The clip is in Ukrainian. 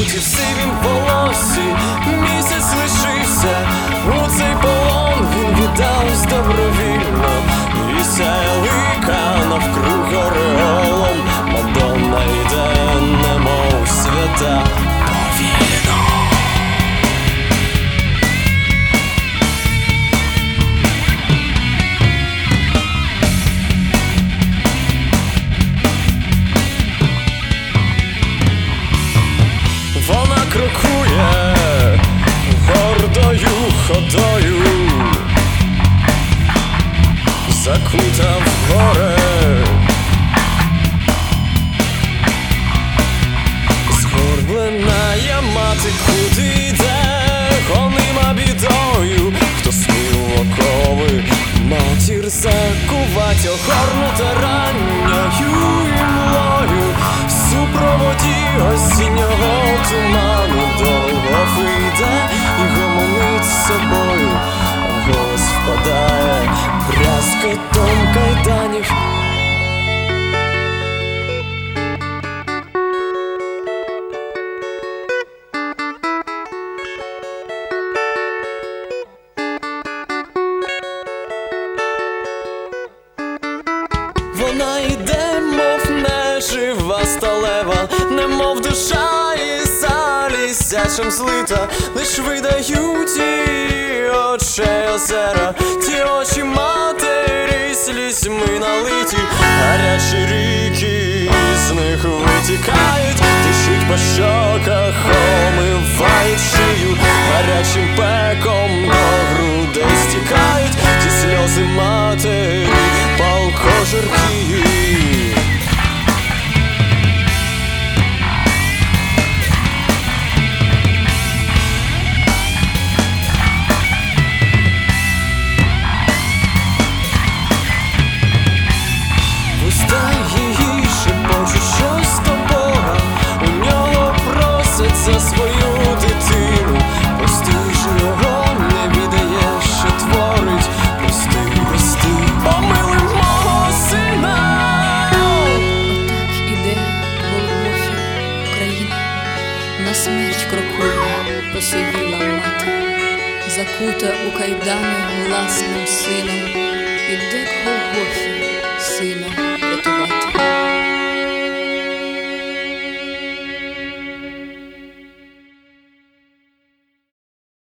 закуті в сивім волосі, місяць лишився, у цей полон він віддав добровільно, віселика гордою закута в горе, згорблена я мати, куди сталева, немов душа із залізячим злита, лиш видають її очей озера, ті очі матері слізьми налиті, гарячі ріки з них витікають, тишуть по щоках, омивають шию, гарячим пеком до грудей стікають, ті сльози матері, палко жаркі. Закута у кайдани власним сином, іде к Голгофі